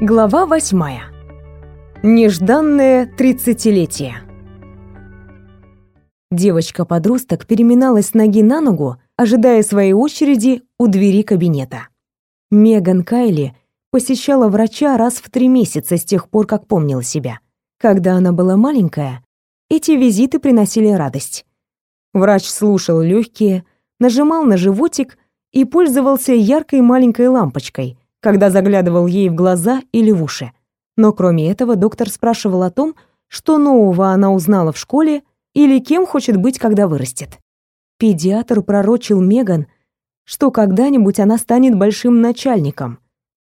Глава восьмая. Нежданное тридцатилетие. Девочка-подросток переминалась с ноги на ногу, ожидая своей очереди у двери кабинета. Меган Кайли посещала врача раз в три месяца с тех пор, как помнила себя. Когда она была маленькая, эти визиты приносили радость. Врач слушал легкие, нажимал на животик и пользовался яркой маленькой лампочкой, когда заглядывал ей в глаза или в уши. Но кроме этого доктор спрашивал о том, что нового она узнала в школе или кем хочет быть, когда вырастет. Педиатр пророчил Меган, что когда-нибудь она станет большим начальником,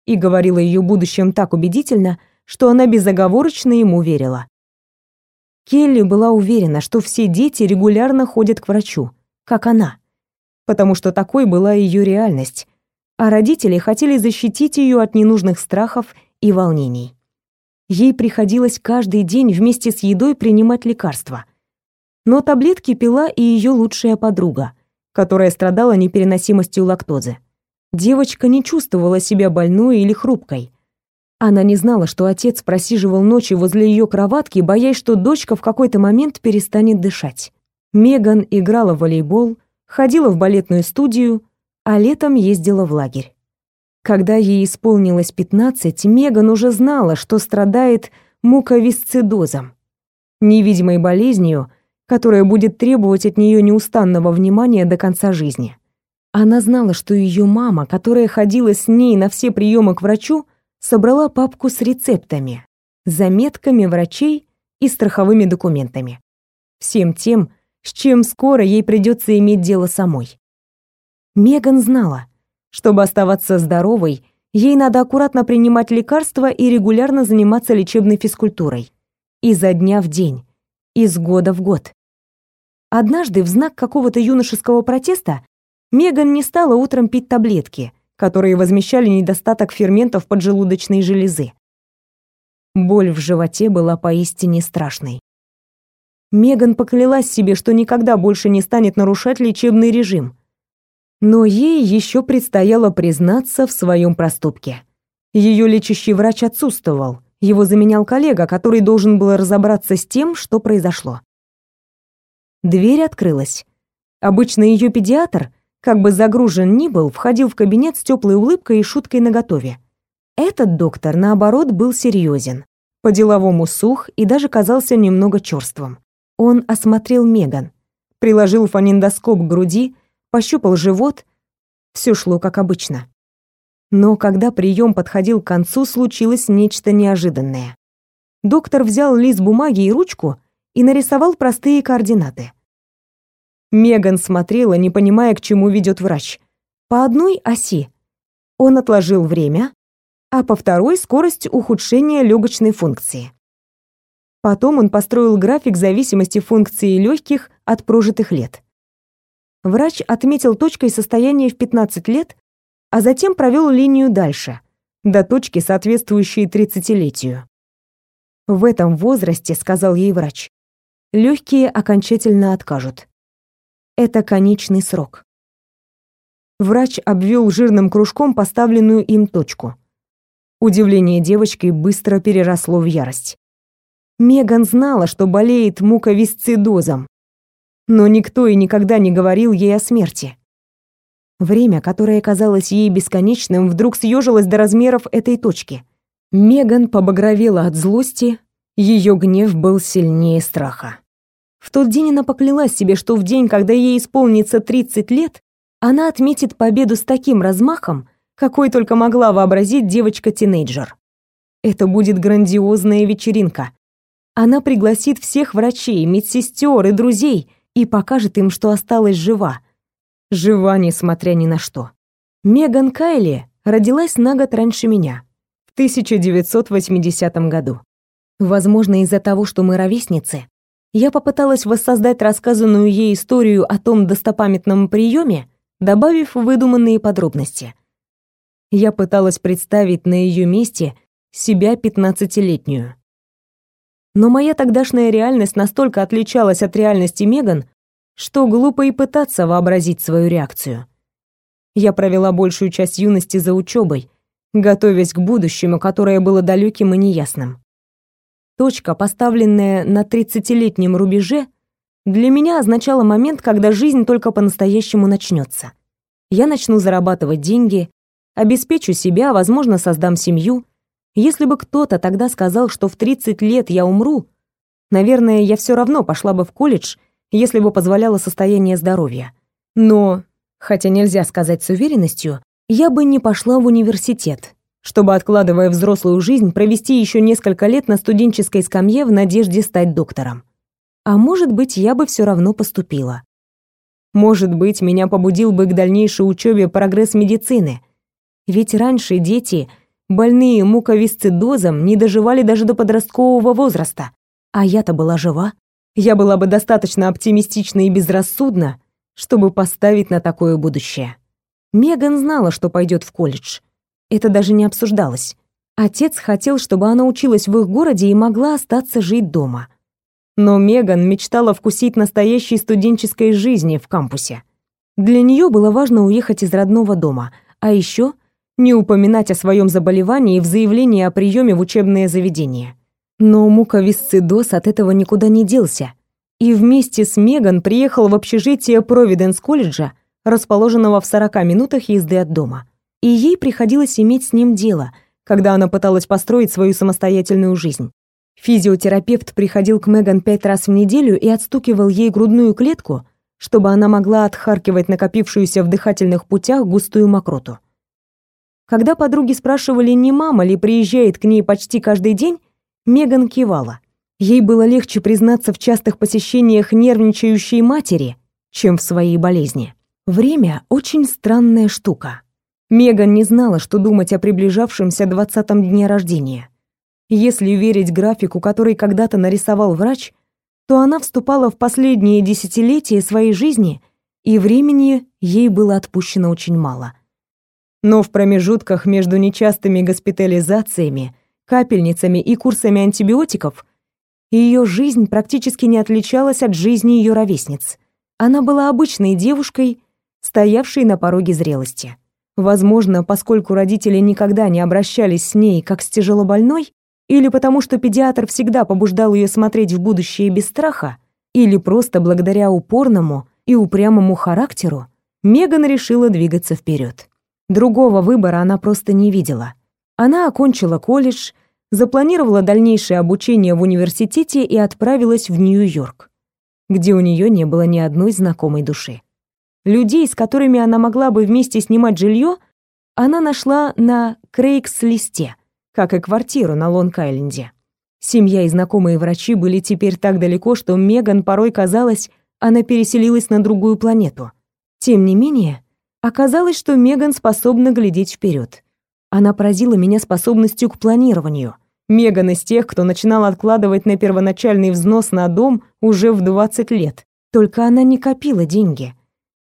и говорила о ее будущем так убедительно, что она безоговорочно ему верила. Келли была уверена, что все дети регулярно ходят к врачу, как она, потому что такой была ее реальность, а родители хотели защитить ее от ненужных страхов и волнений. Ей приходилось каждый день вместе с едой принимать лекарства. Но таблетки пила и ее лучшая подруга, которая страдала непереносимостью лактозы. Девочка не чувствовала себя больной или хрупкой. Она не знала, что отец просиживал ночи возле ее кроватки, боясь, что дочка в какой-то момент перестанет дышать. Меган играла в волейбол, ходила в балетную студию, а летом ездила в лагерь. Когда ей исполнилось 15, Меган уже знала, что страдает муковисцидозом, невидимой болезнью, которая будет требовать от нее неустанного внимания до конца жизни. Она знала, что ее мама, которая ходила с ней на все приемы к врачу, собрала папку с рецептами, заметками врачей и страховыми документами. Всем тем, с чем скоро ей придется иметь дело самой. Меган знала, чтобы оставаться здоровой, ей надо аккуратно принимать лекарства и регулярно заниматься лечебной физкультурой. Изо дня в день, из года в год. Однажды в знак какого-то юношеского протеста Меган не стала утром пить таблетки, которые возмещали недостаток ферментов поджелудочной железы. Боль в животе была поистине страшной. Меган поклялась себе, что никогда больше не станет нарушать лечебный режим – но ей еще предстояло признаться в своем проступке. Ее лечащий врач отсутствовал. Его заменял коллега, который должен был разобраться с тем, что произошло. Дверь открылась. Обычно ее педиатр, как бы загружен ни был, входил в кабинет с теплой улыбкой и шуткой наготове. Этот доктор, наоборот, был серьезен, по-деловому сух и даже казался немного черствым. Он осмотрел Меган, приложил фонендоскоп к груди, пощупал живот. Все шло как обычно. Но когда прием подходил к концу, случилось нечто неожиданное. Доктор взял лист бумаги и ручку и нарисовал простые координаты. Меган смотрела, не понимая, к чему ведет врач. По одной оси он отложил время, а по второй — скорость ухудшения легочной функции. Потом он построил график зависимости функции легких от прожитых лет. Врач отметил точкой состояние в 15 лет, а затем провел линию дальше, до точки, соответствующей тридцатилетию. В этом возрасте, сказал ей врач, легкие окончательно откажут. Это конечный срок. Врач обвел жирным кружком поставленную им точку. Удивление девочки быстро переросло в ярость. Меган знала, что болеет муковисцидозом, но никто и никогда не говорил ей о смерти. Время, которое казалось ей бесконечным, вдруг съежилось до размеров этой точки. Меган побагровела от злости, ее гнев был сильнее страха. В тот день она поклялась себе, что в день, когда ей исполнится 30 лет, она отметит победу с таким размахом, какой только могла вообразить девочка-тинейджер. Это будет грандиозная вечеринка. Она пригласит всех врачей, медсестер и друзей — и покажет им, что осталась жива. Жива, несмотря ни на что. Меган Кайли родилась на год раньше меня, в 1980 году. Возможно, из-за того, что мы ровесницы, я попыталась воссоздать рассказанную ей историю о том достопамятном приеме, добавив выдуманные подробности. Я пыталась представить на ее месте себя пятнадцатилетнюю. Но моя тогдашняя реальность настолько отличалась от реальности Меган, что глупо и пытаться вообразить свою реакцию. Я провела большую часть юности за учебой, готовясь к будущему, которое было далеким и неясным. Точка, поставленная на тридцатилетнем рубеже, для меня означала момент, когда жизнь только по-настоящему начнется. Я начну зарабатывать деньги, обеспечу себя, возможно, создам семью. Если бы кто-то тогда сказал, что в 30 лет я умру, наверное, я все равно пошла бы в колледж, если бы позволяло состояние здоровья. Но, хотя нельзя сказать с уверенностью, я бы не пошла в университет, чтобы, откладывая взрослую жизнь, провести еще несколько лет на студенческой скамье в надежде стать доктором. А может быть, я бы все равно поступила. Может быть, меня побудил бы к дальнейшей учебе прогресс медицины. Ведь раньше дети, больные муковисцидозом, не доживали даже до подросткового возраста. А я-то была жива. Я была бы достаточно оптимистична и безрассудна, чтобы поставить на такое будущее. Меган знала, что пойдет в колледж. Это даже не обсуждалось. Отец хотел, чтобы она училась в их городе и могла остаться жить дома. Но Меган мечтала вкусить настоящей студенческой жизни в кампусе. Для нее было важно уехать из родного дома, а еще не упоминать о своем заболевании в заявлении о приеме в учебное заведение. Но муковисцидоз от этого никуда не делся, и вместе с Меган приехал в общежитие Провиденс-колледжа, расположенного в 40 минутах езды от дома и ей приходилось иметь с ним дело, когда она пыталась построить свою самостоятельную жизнь. Физиотерапевт приходил к Меган пять раз в неделю и отстукивал ей грудную клетку, чтобы она могла отхаркивать накопившуюся в дыхательных путях густую мокроту. Когда подруги спрашивали, не мама ли приезжает к ней почти каждый день, Меган кивала. Ей было легче признаться в частых посещениях нервничающей матери, чем в своей болезни. Время — очень странная штука. Меган не знала, что думать о приближавшемся двадцатом дне рождения. Если верить графику, который когда-то нарисовал врач, то она вступала в последние десятилетия своей жизни, и времени ей было отпущено очень мало. Но в промежутках между нечастыми госпитализациями, капельницами и курсами антибиотиков ее жизнь практически не отличалась от жизни ее ровесниц. Она была обычной девушкой, стоявшей на пороге зрелости. Возможно, поскольку родители никогда не обращались с ней как с тяжелобольной, или потому что педиатр всегда побуждал ее смотреть в будущее без страха, или просто благодаря упорному и упрямому характеру, Меган решила двигаться вперед. Другого выбора она просто не видела. Она окончила колледж, запланировала дальнейшее обучение в университете и отправилась в Нью-Йорк, где у нее не было ни одной знакомой души. Людей, с которыми она могла бы вместе снимать жилье, она нашла на Крейгс-листе, как и квартиру на Лонг-Айленде. Семья и знакомые врачи были теперь так далеко, что Меган порой казалось, она переселилась на другую планету. Тем не менее, оказалось, что Меган способна глядеть вперед. Она поразила меня способностью к планированию. Меган из тех, кто начинал откладывать на первоначальный взнос на дом уже в 20 лет. Только она не копила деньги.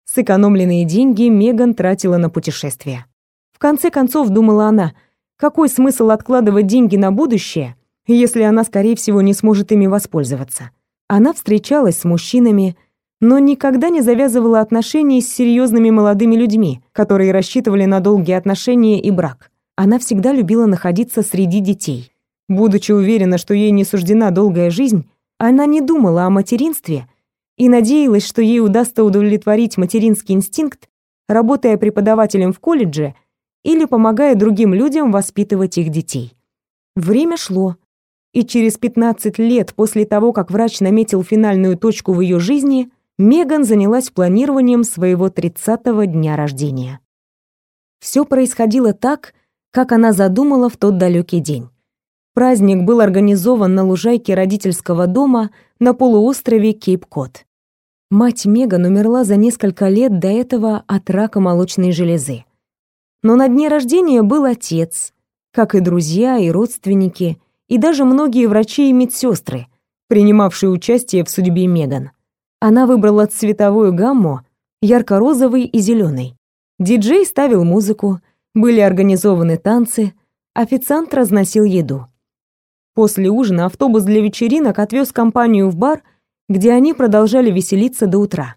Сэкономленные деньги Меган тратила на путешествия. В конце концов, думала она, какой смысл откладывать деньги на будущее, если она, скорее всего, не сможет ими воспользоваться. Она встречалась с мужчинами, но никогда не завязывала отношения с серьезными молодыми людьми, которые рассчитывали на долгие отношения и брак. Она всегда любила находиться среди детей. Будучи уверена, что ей не суждена долгая жизнь, она не думала о материнстве и надеялась, что ей удастся удовлетворить материнский инстинкт, работая преподавателем в колледже или помогая другим людям воспитывать их детей. Время шло, и через 15 лет после того, как врач наметил финальную точку в ее жизни, Меган занялась планированием своего 30-го дня рождения. Все происходило так, как она задумала в тот далекий день. Праздник был организован на лужайке родительского дома на полуострове Кейп-Кот. Мать Меган умерла за несколько лет до этого от рака молочной железы. Но на дне рождения был отец, как и друзья и родственники, и даже многие врачи и медсестры, принимавшие участие в судьбе Меган. Она выбрала цветовую гамму ярко-розовый и зеленый. Диджей ставил музыку, были организованы танцы, официант разносил еду. После ужина автобус для вечеринок отвез компанию в бар, где они продолжали веселиться до утра.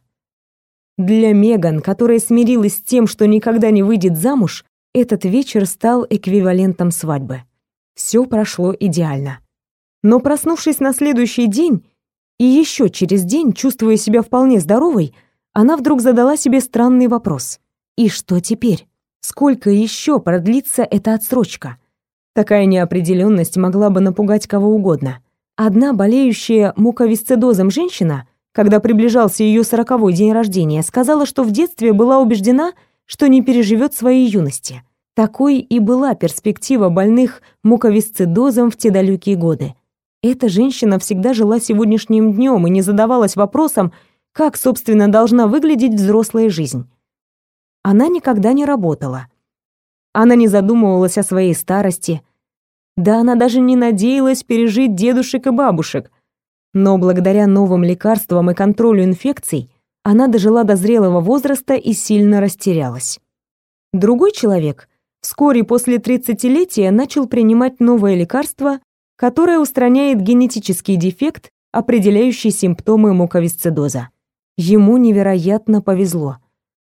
Для Меган, которая смирилась с тем, что никогда не выйдет замуж, Этот вечер стал эквивалентом свадьбы. Все прошло идеально. Но проснувшись на следующий день и еще через день, чувствуя себя вполне здоровой, она вдруг задала себе странный вопрос. И что теперь? Сколько еще продлится эта отсрочка? Такая неопределенность могла бы напугать кого угодно. Одна болеющая муковисцидозом женщина, когда приближался ее сороковой день рождения, сказала, что в детстве была убеждена, что не переживет своей юности. Такой и была перспектива больных муковисцидозом в те далекие годы. Эта женщина всегда жила сегодняшним днем и не задавалась вопросом, как, собственно, должна выглядеть взрослая жизнь. Она никогда не работала. Она не задумывалась о своей старости, да она даже не надеялась пережить дедушек и бабушек. Но благодаря новым лекарствам и контролю инфекций она дожила до зрелого возраста и сильно растерялась. Другой человек вскоре после тридцатилетия начал принимать новое лекарство, которое устраняет генетический дефект, определяющий симптомы муковисцидоза. Ему невероятно повезло.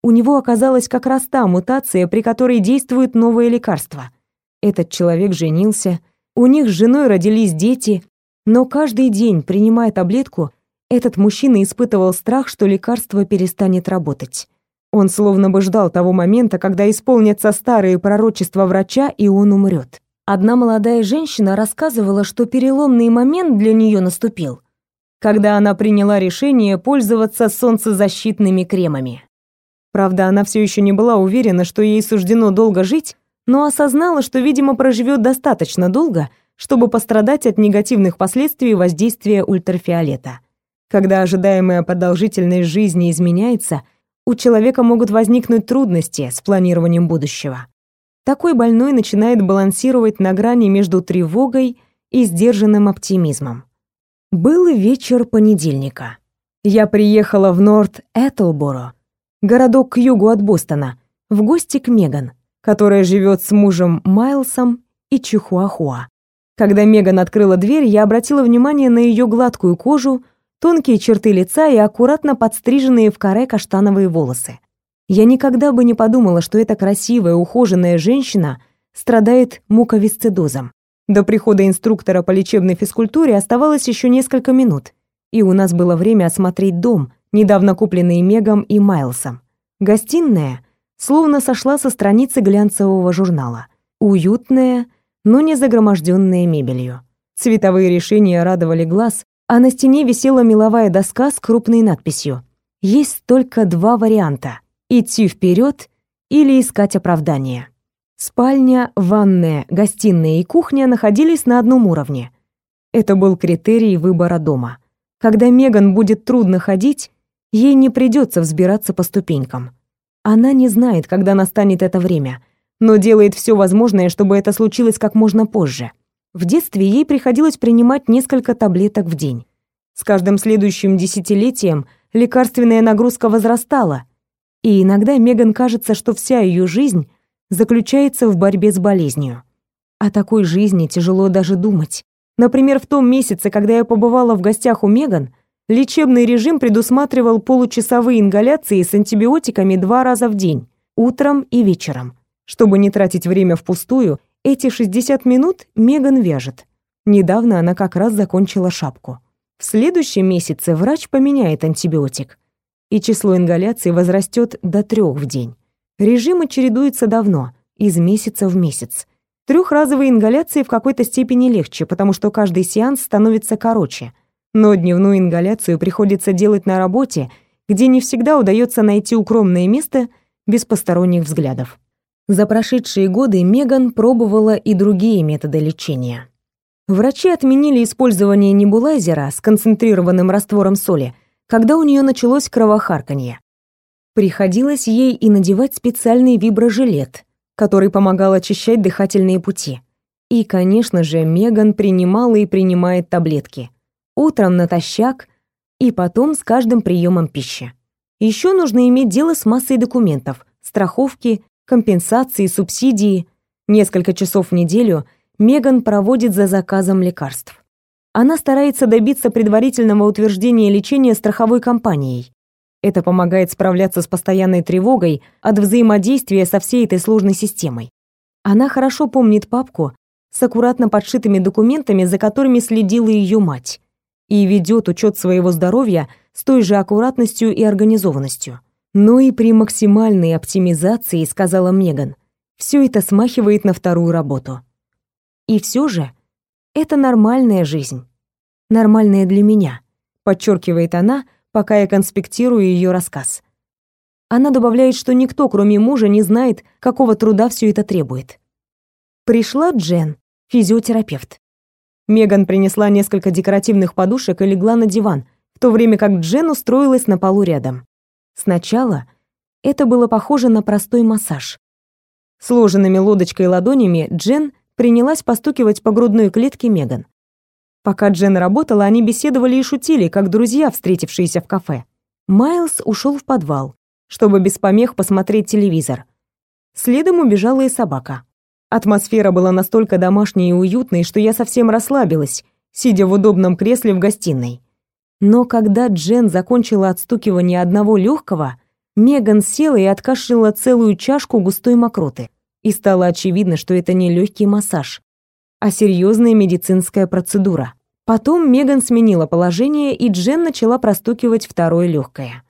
У него оказалась как раз та мутация, при которой действует новое лекарство — этот человек женился, у них с женой родились дети, но каждый день, принимая таблетку, этот мужчина испытывал страх, что лекарство перестанет работать. Он словно бы ждал того момента, когда исполнятся старые пророчества врача, и он умрет. Одна молодая женщина рассказывала, что переломный момент для нее наступил, когда она приняла решение пользоваться солнцезащитными кремами. Правда, она все еще не была уверена, что ей суждено долго жить, но осознала, что, видимо, проживет достаточно долго, чтобы пострадать от негативных последствий воздействия ультрафиолета. Когда ожидаемая продолжительность жизни изменяется, у человека могут возникнуть трудности с планированием будущего. Такой больной начинает балансировать на грани между тревогой и сдержанным оптимизмом. Был вечер понедельника. Я приехала в Норт-Этлборо, городок к югу от Бостона, в гости к Меган которая живет с мужем Майлсом и Чихуахуа. Когда Меган открыла дверь, я обратила внимание на ее гладкую кожу, тонкие черты лица и аккуратно подстриженные в каре каштановые волосы. Я никогда бы не подумала, что эта красивая, ухоженная женщина страдает муковисцидозом. До прихода инструктора по лечебной физкультуре оставалось еще несколько минут, и у нас было время осмотреть дом, недавно купленный Мегом и Майлсом. Гостиная словно сошла со страницы глянцевого журнала. Уютная, но не загроможденная мебелью. Цветовые решения радовали глаз, а на стене висела меловая доска с крупной надписью. Есть только два варианта — идти вперед или искать оправдание. Спальня, ванная, гостиная и кухня находились на одном уровне. Это был критерий выбора дома. Когда Меган будет трудно ходить, ей не придется взбираться по ступенькам. Она не знает, когда настанет это время, но делает все возможное, чтобы это случилось как можно позже. В детстве ей приходилось принимать несколько таблеток в день. С каждым следующим десятилетием лекарственная нагрузка возрастала, и иногда Меган кажется, что вся ее жизнь заключается в борьбе с болезнью. О такой жизни тяжело даже думать. Например, в том месяце, когда я побывала в гостях у Меган, Лечебный режим предусматривал получасовые ингаляции с антибиотиками два раза в день, утром и вечером. Чтобы не тратить время впустую, эти 60 минут Меган вяжет. Недавно она как раз закончила шапку. В следующем месяце врач поменяет антибиотик, и число ингаляций возрастет до трех в день. Режимы чередуются давно, из месяца в месяц. Трехразовые ингаляции в какой-то степени легче, потому что каждый сеанс становится короче – но дневную ингаляцию приходится делать на работе, где не всегда удается найти укромное место без посторонних взглядов. За прошедшие годы Меган пробовала и другие методы лечения. Врачи отменили использование небулайзера с концентрированным раствором соли, когда у нее началось кровохарканье. Приходилось ей и надевать специальный виброжилет, который помогал очищать дыхательные пути. И, конечно же, Меган принимала и принимает таблетки утром натощак и потом с каждым приемом пищи. Еще нужно иметь дело с массой документов, страховки, компенсации, субсидии. Несколько часов в неделю Меган проводит за заказом лекарств. Она старается добиться предварительного утверждения лечения страховой компанией. Это помогает справляться с постоянной тревогой от взаимодействия со всей этой сложной системой. Она хорошо помнит папку с аккуратно подшитыми документами, за которыми следила ее мать, и ведет учет своего здоровья с той же аккуратностью и организованностью. Но и при максимальной оптимизации, сказала Меган, все это смахивает на вторую работу. И все же это нормальная жизнь. Нормальная для меня, подчеркивает она, пока я конспектирую ее рассказ. Она добавляет, что никто, кроме мужа, не знает, какого труда все это требует. Пришла Джен, физиотерапевт. Меган принесла несколько декоративных подушек и легла на диван, в то время как Джен устроилась на полу рядом. Сначала это было похоже на простой массаж. Сложенными лодочкой ладонями Джен принялась постукивать по грудной клетке Меган. Пока Джен работала, они беседовали и шутили, как друзья, встретившиеся в кафе. Майлз ушел в подвал, чтобы без помех посмотреть телевизор. Следом убежала и собака. Атмосфера была настолько домашней и уютной, что я совсем расслабилась, сидя в удобном кресле в гостиной. Но когда Джен закончила отстукивание одного легкого, Меган села и откашляла целую чашку густой мокроты. И стало очевидно, что это не легкий массаж, а серьезная медицинская процедура. Потом Меган сменила положение, и Джен начала простукивать второе легкое.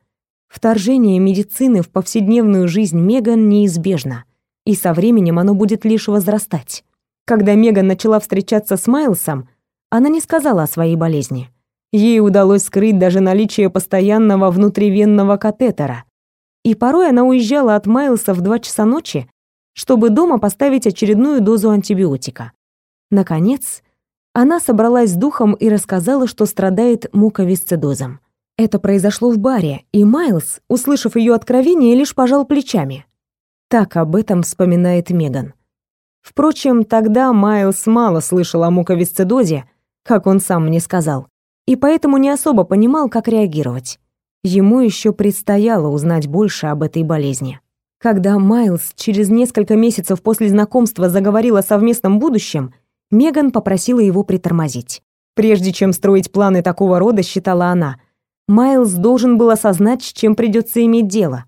Вторжение медицины в повседневную жизнь Меган неизбежно, и со временем оно будет лишь возрастать. Когда Меган начала встречаться с Майлсом, она не сказала о своей болезни. Ей удалось скрыть даже наличие постоянного внутривенного катетера. И порой она уезжала от Майлса в 2 часа ночи, чтобы дома поставить очередную дозу антибиотика. Наконец, она собралась с духом и рассказала, что страдает муковисцидозом. Это произошло в баре, и Майлз, услышав ее откровение, лишь пожал плечами. Так об этом вспоминает Меган. Впрочем, тогда Майлз мало слышал о муковисцидозе, как он сам мне сказал, и поэтому не особо понимал, как реагировать. Ему еще предстояло узнать больше об этой болезни. Когда Майлз через несколько месяцев после знакомства заговорил о совместном будущем, Меган попросила его притормозить. Прежде чем строить планы такого рода, считала она, Майлз должен был осознать, с чем придется иметь дело.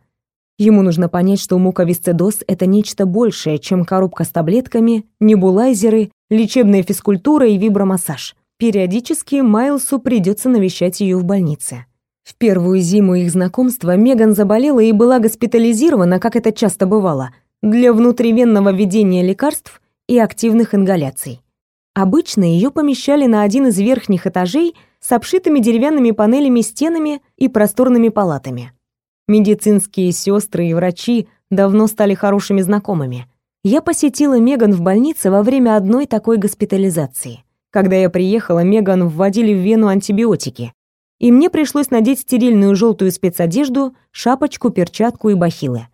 Ему нужно понять, что муковисцидоз – это нечто большее, чем коробка с таблетками, небулайзеры, лечебная физкультура и вибромассаж. Периодически Майлсу придется навещать ее в больнице. В первую зиму их знакомства Меган заболела и была госпитализирована, как это часто бывало, для внутривенного введения лекарств и активных ингаляций. Обычно ее помещали на один из верхних этажей с обшитыми деревянными панелями стенами и просторными палатами. Медицинские сестры и врачи давно стали хорошими знакомыми. Я посетила Меган в больнице во время одной такой госпитализации. Когда я приехала, Меган вводили в вену антибиотики, и мне пришлось надеть стерильную желтую спецодежду, шапочку, перчатку и бахилы.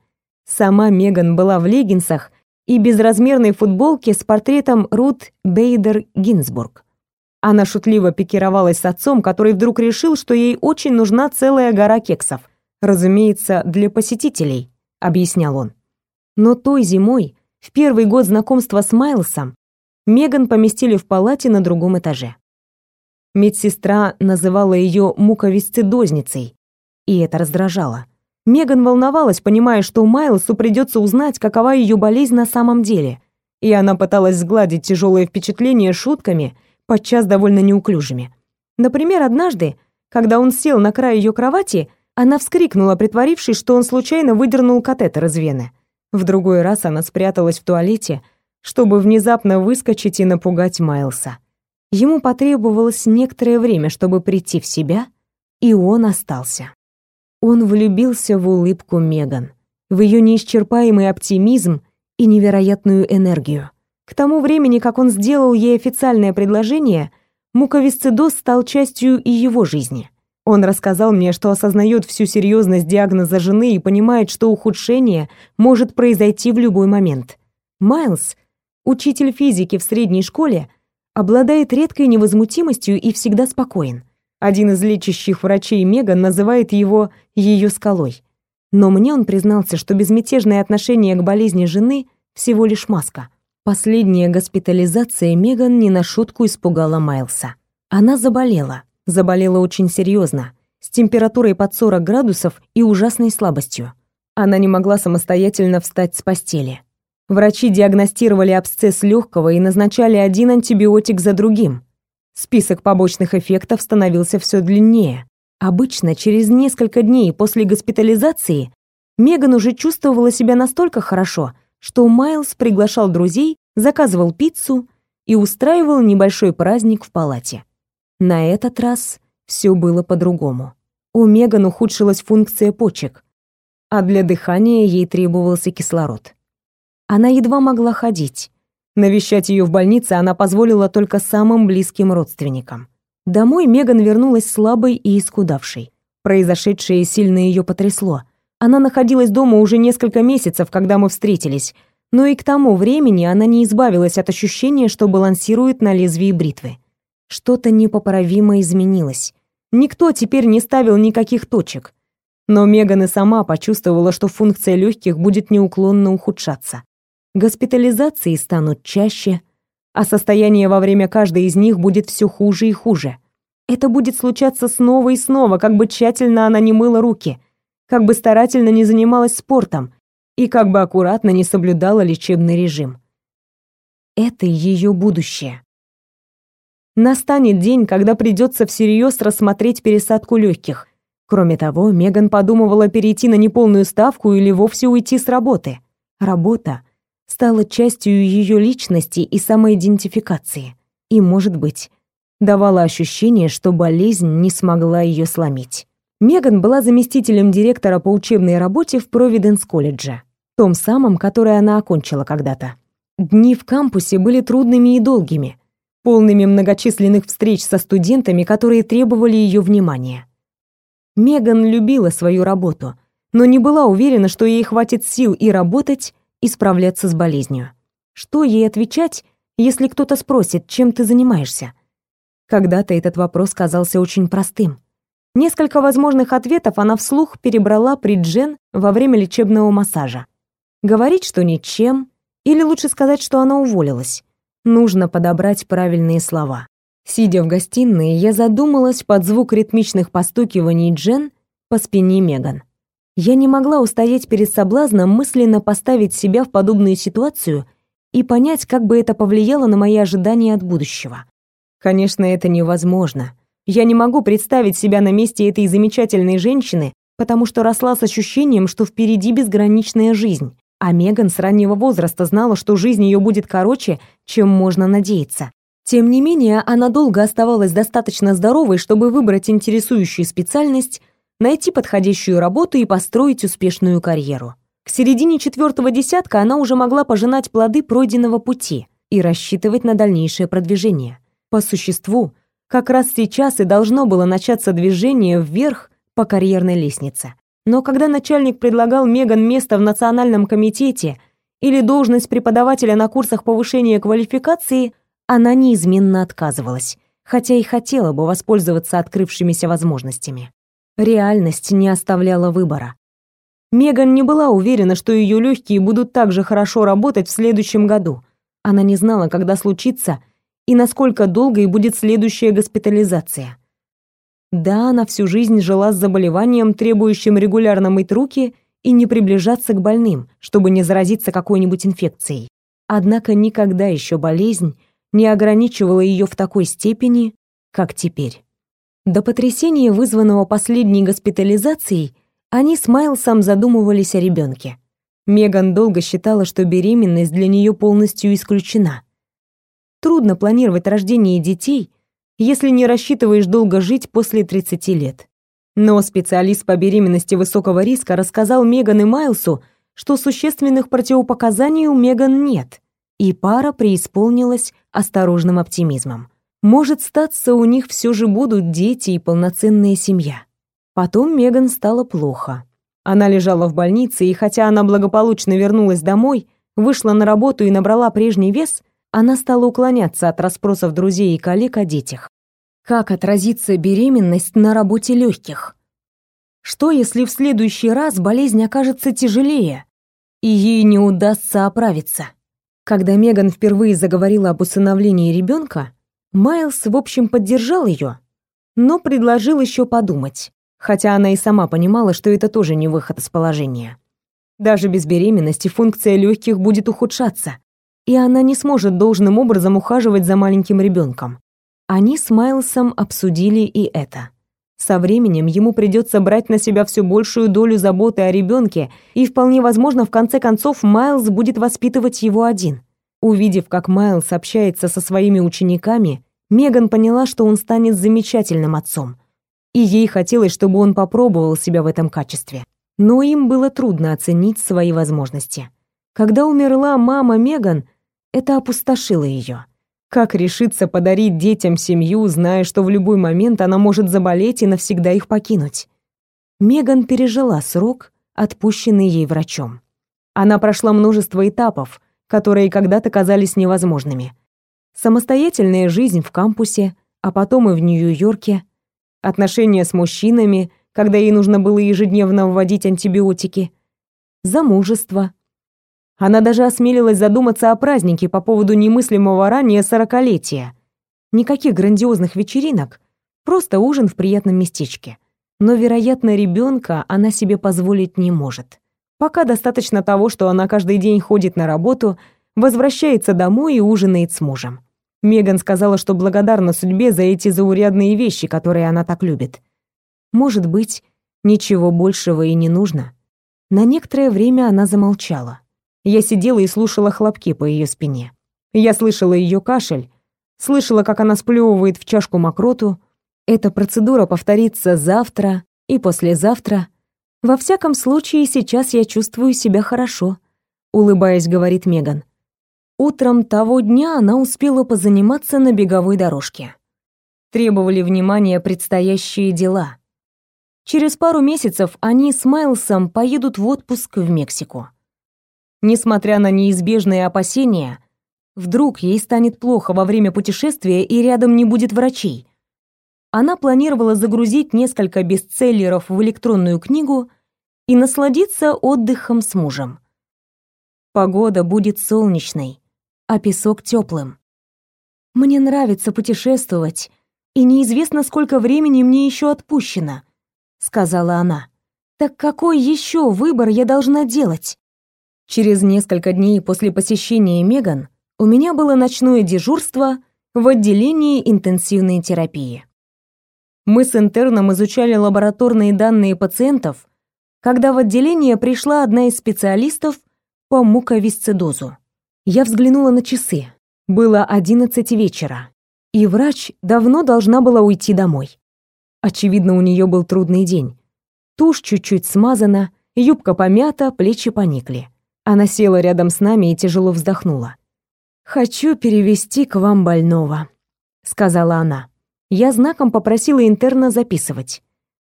Сама Меган была в леггинсах и безразмерной футболке с портретом Рут Бейдер Гинзбург. Она шутливо пикировалась с отцом, который вдруг решил, что ей очень нужна целая гора кексов. Разумеется, для посетителей, объяснял он. Но той зимой, в первый год знакомства с Майлсом, Меган поместили в палате на другом этаже. Медсестра называла ее муковисцидозницей, и это раздражало. Меган волновалась, понимая, что Майлсу придется узнать, какова ее болезнь на самом деле, и она пыталась сгладить тяжелое впечатление шутками – подчас довольно неуклюжими. Например, однажды, когда он сел на край ее кровати, она вскрикнула, притворившись, что он случайно выдернул катетер из вены. В другой раз она спряталась в туалете, чтобы внезапно выскочить и напугать Майлса. Ему потребовалось некоторое время, чтобы прийти в себя, и он остался. Он влюбился в улыбку Меган, в ее неисчерпаемый оптимизм и невероятную энергию. К тому времени, как он сделал ей официальное предложение, муковисцидоз стал частью и его жизни. Он рассказал мне, что осознает всю серьезность диагноза жены и понимает, что ухудшение может произойти в любой момент. Майлз, учитель физики в средней школе, обладает редкой невозмутимостью и всегда спокоен. Один из лечащих врачей Меган называет его ее скалой. Но мне он признался, что безмятежное отношение к болезни жены всего лишь маска. Последняя госпитализация Меган не на шутку испугала Майлса. Она заболела, заболела очень серьезно, с температурой под 40 градусов и ужасной слабостью. Она не могла самостоятельно встать с постели. Врачи диагностировали абсцесс легкого и назначали один антибиотик за другим. Список побочных эффектов становился все длиннее. Обычно через несколько дней после госпитализации Меган уже чувствовала себя настолько хорошо, что Майлз приглашал друзей, заказывал пиццу и устраивал небольшой праздник в палате. На этот раз все было по-другому. У Меган ухудшилась функция почек, а для дыхания ей требовался кислород. Она едва могла ходить. Навещать ее в больнице она позволила только самым близким родственникам. Домой Меган вернулась слабой и исхудавшей. Произошедшее сильно ее потрясло. Она находилась дома уже несколько месяцев, когда мы встретились, но и к тому времени она не избавилась от ощущения, что балансирует на лезвии бритвы. Что-то непоправимо изменилось. Никто теперь не ставил никаких точек. Но Меган и сама почувствовала, что функция легких будет неуклонно ухудшаться госпитализации станут чаще, а состояние во время каждой из них будет все хуже и хуже. Это будет случаться снова и снова, как бы тщательно она не мыла руки, как бы старательно не занималась спортом и как бы аккуратно не соблюдала лечебный режим. Это ее будущее. Настанет день, когда придется всерьез рассмотреть пересадку легких. Кроме того, Меган подумывала перейти на неполную ставку или вовсе уйти с работы. Работа стала частью ее личности и самоидентификации. И, может быть, давала ощущение, что болезнь не смогла ее сломить. Меган была заместителем директора по учебной работе в Провиденс-колледже, том самом, который она окончила когда-то. Дни в кампусе были трудными и долгими, полными многочисленных встреч со студентами, которые требовали ее внимания. Меган любила свою работу, но не была уверена, что ей хватит сил и работать, и справляться с болезнью. Что ей отвечать, если кто-то спросит, чем ты занимаешься? Когда-то этот вопрос казался очень простым. Несколько возможных ответов она вслух перебрала при Джен во время лечебного массажа. Говорить, что ничем, или лучше сказать, что она уволилась. Нужно подобрать правильные слова. Сидя в гостиной, я задумалась под звук ритмичных постукиваний Джен по спине Меган. Я не могла устоять перед соблазном мысленно поставить себя в подобную ситуацию и понять, как бы это повлияло на мои ожидания от будущего. Конечно, это невозможно. Я не могу представить себя на месте этой замечательной женщины, потому что росла с ощущением, что впереди безграничная жизнь. А Меган с раннего возраста знала, что жизнь ее будет короче, чем можно надеяться. Тем не менее, она долго оставалась достаточно здоровой, чтобы выбрать интересующую специальность, найти подходящую работу и построить успешную карьеру. К середине четвертого десятка она уже могла пожинать плоды пройденного пути и рассчитывать на дальнейшее продвижение. По существу, как раз сейчас и должно было начаться движение вверх по карьерной лестнице. Но когда начальник предлагал Меган место в национальном комитете или должность преподавателя на курсах повышения квалификации, она неизменно отказывалась, хотя и хотела бы воспользоваться открывшимися возможностями. Реальность не оставляла выбора. Меган не была уверена, что ее легкие будут так же хорошо работать в следующем году. Она не знала, когда случится и насколько долго и будет следующая госпитализация. Да, она всю жизнь жила с заболеванием, требующим регулярно мыть руки и не приближаться к больным, чтобы не заразиться какой-нибудь инфекцией. Однако никогда еще болезнь не ограничивала ее в такой степени, как теперь. До потрясения, вызванного последней госпитализацией, они с Майлсом задумывались о ребенке. Меган долго считала, что беременность для нее полностью исключена. Трудно планировать рождение детей, если не рассчитываешь долго жить после 30 лет. Но специалист по беременности высокого риска рассказал Меган и Майлсу, что существенных противопоказаний у Меган нет, и пара преисполнилась осторожным оптимизмом. Может, статься у них все же будут дети и полноценная семья. Потом Меган стало плохо. Она лежала в больнице, и хотя она благополучно вернулась домой, вышла на работу и набрала прежний вес, она стала уклоняться от расспросов друзей и коллег о детях. Как отразится беременность на работе легких? Что, если в следующий раз болезнь окажется тяжелее, и ей не удастся оправиться? Когда Меган впервые заговорила об усыновлении ребенка, Майлз, в общем, поддержал ее, но предложил еще подумать, хотя она и сама понимала, что это тоже не выход из положения. Даже без беременности функция легких будет ухудшаться, и она не сможет должным образом ухаживать за маленьким ребенком. Они с Майлсом обсудили и это. Со временем ему придется брать на себя все большую долю заботы о ребенке, и вполне возможно, в конце концов, Майлз будет воспитывать его один. Увидев, как Майлз общается со своими учениками, Меган поняла, что он станет замечательным отцом. И ей хотелось, чтобы он попробовал себя в этом качестве. Но им было трудно оценить свои возможности. Когда умерла мама Меган, это опустошило ее. Как решиться подарить детям семью, зная, что в любой момент она может заболеть и навсегда их покинуть? Меган пережила срок, отпущенный ей врачом. Она прошла множество этапов, которые когда-то казались невозможными. Самостоятельная жизнь в кампусе, а потом и в Нью-Йорке, отношения с мужчинами, когда ей нужно было ежедневно вводить антибиотики, замужество. Она даже осмелилась задуматься о празднике по поводу немыслимого ранее сорокалетия. Никаких грандиозных вечеринок, просто ужин в приятном местечке. Но, вероятно, ребенка она себе позволить не может. Пока достаточно того, что она каждый день ходит на работу, возвращается домой и ужинает с мужем. Меган сказала, что благодарна судьбе за эти заурядные вещи, которые она так любит. Может быть, ничего большего и не нужно. На некоторое время она замолчала. Я сидела и слушала хлопки по ее спине. Я слышала ее кашель, слышала, как она сплевывает в чашку мокроту. Эта процедура повторится завтра и послезавтра. Во всяком случае, сейчас я чувствую себя хорошо, улыбаясь, говорит Меган. Утром того дня она успела позаниматься на беговой дорожке. Требовали внимания предстоящие дела. Через пару месяцев они с Майлсом поедут в отпуск в Мексику. Несмотря на неизбежные опасения, вдруг ей станет плохо во время путешествия и рядом не будет врачей. Она планировала загрузить несколько бестселлеров в электронную книгу и насладиться отдыхом с мужем. Погода будет солнечной, а песок теплым. Мне нравится путешествовать, и неизвестно, сколько времени мне еще отпущено, сказала она. Так какой еще выбор я должна делать? Через несколько дней после посещения Меган у меня было ночное дежурство в отделении интенсивной терапии. Мы с интерном изучали лабораторные данные пациентов, когда в отделение пришла одна из специалистов по муковисцидозу. Я взглянула на часы. Было одиннадцать вечера, и врач давно должна была уйти домой. Очевидно, у нее был трудный день. Тушь чуть-чуть смазана, юбка помята, плечи поникли. Она села рядом с нами и тяжело вздохнула. «Хочу перевести к вам больного», — сказала она. Я знаком попросила интерна записывать.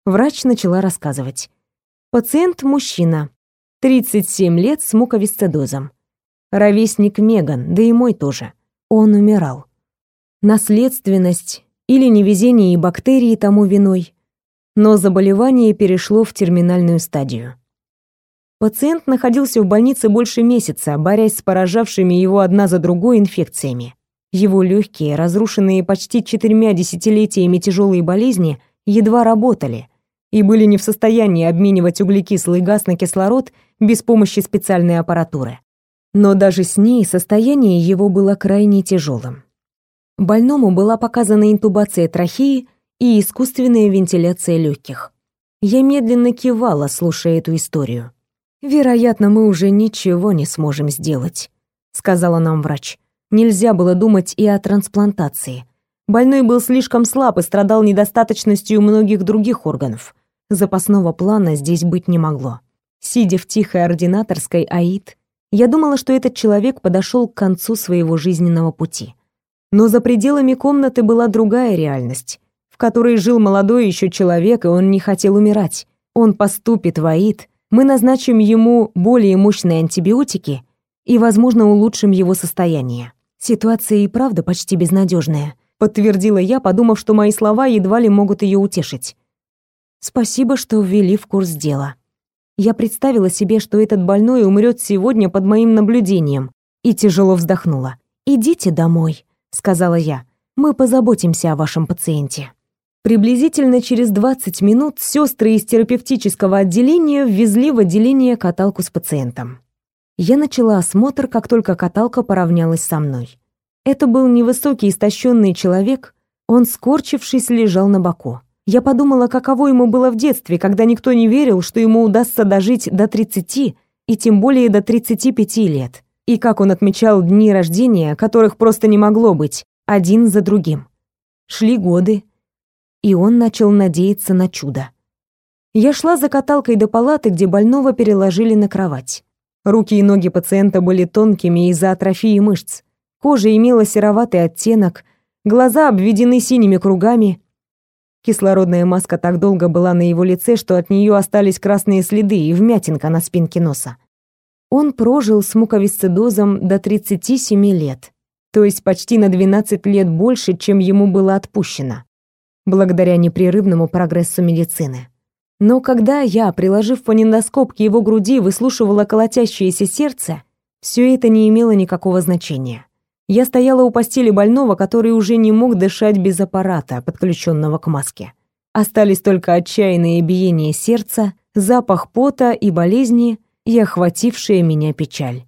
Врач начала рассказывать. Пациент мужчина, 37 лет с муковисцидозом. Ровесник Меган, да и мой тоже. Он умирал. Наследственность или невезение и бактерии тому виной. Но заболевание перешло в терминальную стадию. Пациент находился в больнице больше месяца, борясь с поражавшими его одна за другой инфекциями. Его легкие, разрушенные почти четырьмя десятилетиями тяжелые болезни, едва работали и были не в состоянии обменивать углекислый газ на кислород без помощи специальной аппаратуры. Но даже с ней состояние его было крайне тяжелым. Больному была показана интубация трахеи и искусственная вентиляция легких. Я медленно кивала, слушая эту историю. «Вероятно, мы уже ничего не сможем сделать», — сказала нам врач. Нельзя было думать и о трансплантации. Больной был слишком слаб и страдал недостаточностью многих других органов. Запасного плана здесь быть не могло. Сидя в тихой ординаторской АИД, я думала, что этот человек подошел к концу своего жизненного пути. Но за пределами комнаты была другая реальность, в которой жил молодой еще человек, и он не хотел умирать. Он поступит в АИД, мы назначим ему более мощные антибиотики и, возможно, улучшим его состояние. Ситуация и правда почти безнадежная, подтвердила я, подумав, что мои слова едва ли могут ее утешить. Спасибо, что ввели в курс дела. Я представила себе, что этот больной умрет сегодня под моим наблюдением, и тяжело вздохнула. «Идите домой», — сказала я. «Мы позаботимся о вашем пациенте». Приблизительно через 20 минут сестры из терапевтического отделения ввезли в отделение каталку с пациентом. Я начала осмотр, как только каталка поравнялась со мной. Это был невысокий истощенный человек, он, скорчившись, лежал на боку. Я подумала, каково ему было в детстве, когда никто не верил, что ему удастся дожить до 30 и тем более до 35 лет. И как он отмечал дни рождения, которых просто не могло быть, один за другим. Шли годы, и он начал надеяться на чудо. Я шла за каталкой до палаты, где больного переложили на кровать. Руки и ноги пациента были тонкими из-за атрофии мышц. Кожа имела сероватый оттенок, глаза обведены синими кругами. Кислородная маска так долго была на его лице, что от нее остались красные следы и вмятинка на спинке носа. Он прожил с муковисцидозом до 37 лет, то есть почти на 12 лет больше, чем ему было отпущено благодаря непрерывному прогрессу медицины. Но когда я, приложив фонендоскоп к его груди, выслушивала колотящееся сердце, все это не имело никакого значения. Я стояла у постели больного, который уже не мог дышать без аппарата, подключенного к маске. Остались только отчаянные биения сердца, запах пота и болезни и охватившая меня печаль.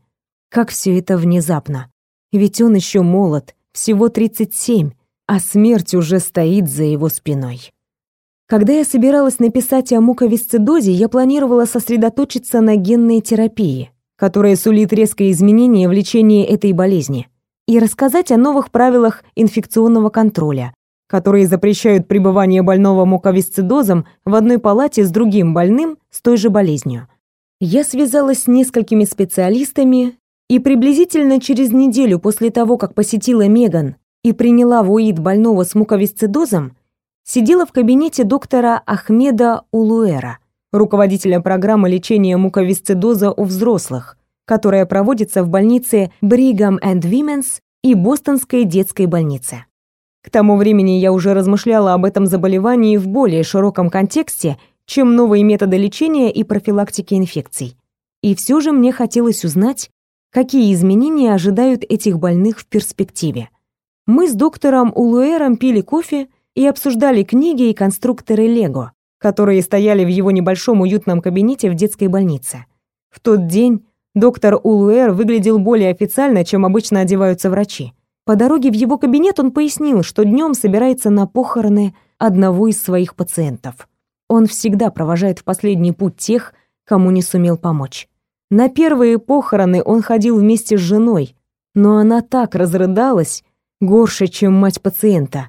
Как все это внезапно. Ведь он еще молод, всего 37, а смерть уже стоит за его спиной. Когда я собиралась написать о муковисцидозе, я планировала сосредоточиться на генной терапии, которая сулит резкое изменение в лечении этой болезни, и рассказать о новых правилах инфекционного контроля, которые запрещают пребывание больного муковисцидозом в одной палате с другим больным с той же болезнью. Я связалась с несколькими специалистами, и приблизительно через неделю после того, как посетила Меган и приняла воид больного с муковисцидозом, сидела в кабинете доктора Ахмеда Улуэра, руководителя программы лечения муковисцидоза у взрослых, которая проводится в больнице Brigham and Women's и Бостонской детской больнице. К тому времени я уже размышляла об этом заболевании в более широком контексте, чем новые методы лечения и профилактики инфекций. И все же мне хотелось узнать, какие изменения ожидают этих больных в перспективе мы с доктором Улуэром пили кофе и обсуждали книги и конструкторы Лего, которые стояли в его небольшом уютном кабинете в детской больнице. В тот день доктор Улуэр выглядел более официально, чем обычно одеваются врачи. По дороге в его кабинет он пояснил, что днем собирается на похороны одного из своих пациентов. Он всегда провожает в последний путь тех, кому не сумел помочь. На первые похороны он ходил вместе с женой, но она так разрыдалась, горше, чем мать пациента,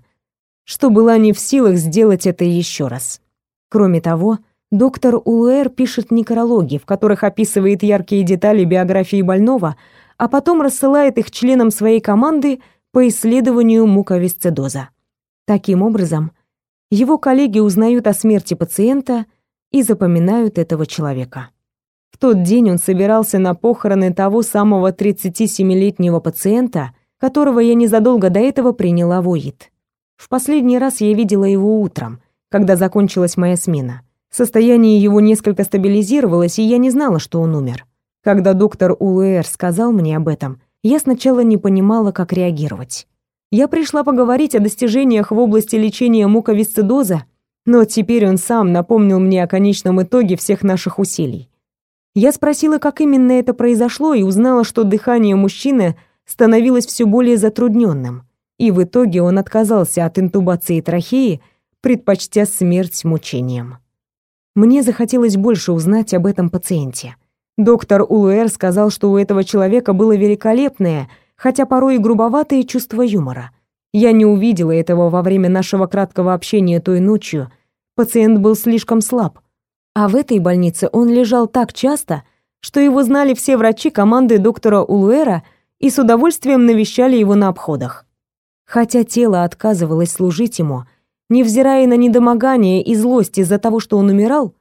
что была не в силах сделать это еще раз. Кроме того, доктор Улуэр пишет некрологи, в которых описывает яркие детали биографии больного, а потом рассылает их членам своей команды по исследованию муковисцидоза. Таким образом, его коллеги узнают о смерти пациента и запоминают этого человека. В тот день он собирался на похороны того самого 37-летнего пациента, которого я незадолго до этого приняла в УИД. В последний раз я видела его утром, когда закончилась моя смена. Состояние его несколько стабилизировалось, и я не знала, что он умер. Когда доктор Улуэр сказал мне об этом, я сначала не понимала, как реагировать. Я пришла поговорить о достижениях в области лечения муковисцидоза, но теперь он сам напомнил мне о конечном итоге всех наших усилий. Я спросила, как именно это произошло, и узнала, что дыхание мужчины – становилось все более затрудненным, и в итоге он отказался от интубации трахеи, предпочтя смерть мучением. Мне захотелось больше узнать об этом пациенте. Доктор Улуэр сказал, что у этого человека было великолепное, хотя порой и грубоватое чувство юмора. Я не увидела этого во время нашего краткого общения той ночью. Пациент был слишком слаб. А в этой больнице он лежал так часто, что его знали все врачи команды доктора Улуэра и с удовольствием навещали его на обходах. Хотя тело отказывалось служить ему, невзирая на недомогание и злость из-за того, что он умирал,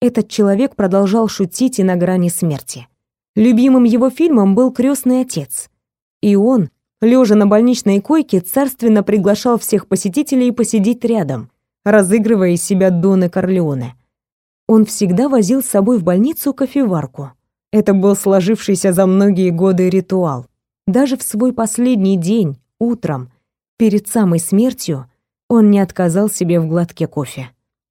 этот человек продолжал шутить и на грани смерти. Любимым его фильмом был «Крестный отец». И он, лежа на больничной койке, царственно приглашал всех посетителей посидеть рядом, разыгрывая из себя Дона Корлеоне. Он всегда возил с собой в больницу кофеварку. Это был сложившийся за многие годы ритуал. Даже в свой последний день, утром, перед самой смертью, Он не отказал себе в глотке кофе.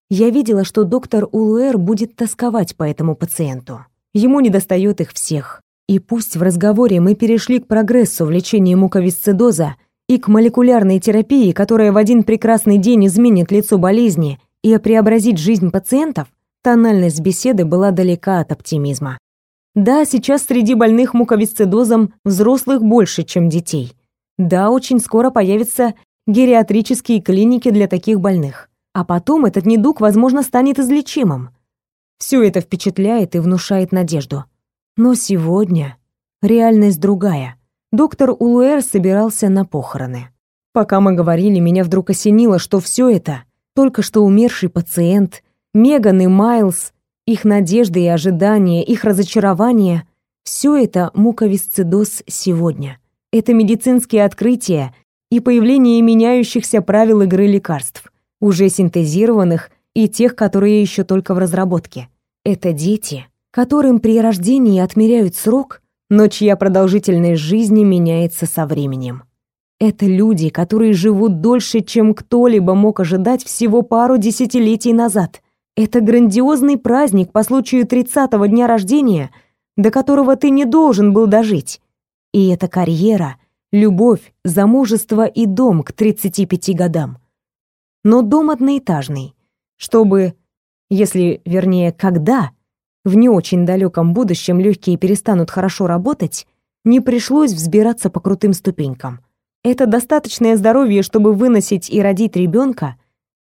Я видела, что доктор Улуэр будет тосковать по этому пациенту. Ему недостает их всех. И пусть в разговоре мы перешли к прогрессу в лечении муковисцидоза и к молекулярной терапии, которая в один прекрасный день изменит лицо болезни и преобразит жизнь пациентов, тональность беседы была далека от оптимизма. Да, сейчас среди больных муковисцидозом взрослых больше, чем детей. Да, очень скоро появятся гериатрические клиники для таких больных. А потом этот недуг, возможно, станет излечимым. Все это впечатляет и внушает надежду. Но сегодня реальность другая. Доктор Улуэр собирался на похороны. Пока мы говорили, меня вдруг осенило, что все это только что умерший пациент, Меган и Майлз, их надежды и ожидания, их разочарования все это муковисцидоз сегодня. Это медицинские открытия и появление меняющихся правил игры лекарств, уже синтезированных и тех, которые еще только в разработке. Это дети, которым при рождении отмеряют срок, но чья продолжительность жизни меняется со временем. Это люди, которые живут дольше, чем кто-либо мог ожидать всего пару десятилетий назад. Это грандиозный праздник по случаю 30-го дня рождения, до которого ты не должен был дожить. И это карьера, любовь, замужество и дом к 35 годам. Но дом одноэтажный, чтобы, если, вернее, когда в не очень далеком будущем легкие перестанут хорошо работать, не пришлось взбираться по крутым ступенькам. Это достаточное здоровье, чтобы выносить и родить ребенка,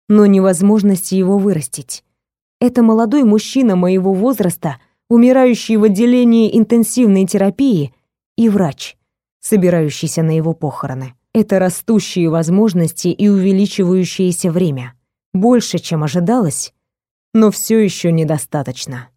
но невозможность его вырастить. Это молодой мужчина моего возраста, умирающий в отделении интенсивной терапии, и врач, собирающийся на его похороны. Это растущие возможности и увеличивающееся время. Больше, чем ожидалось, но все еще недостаточно.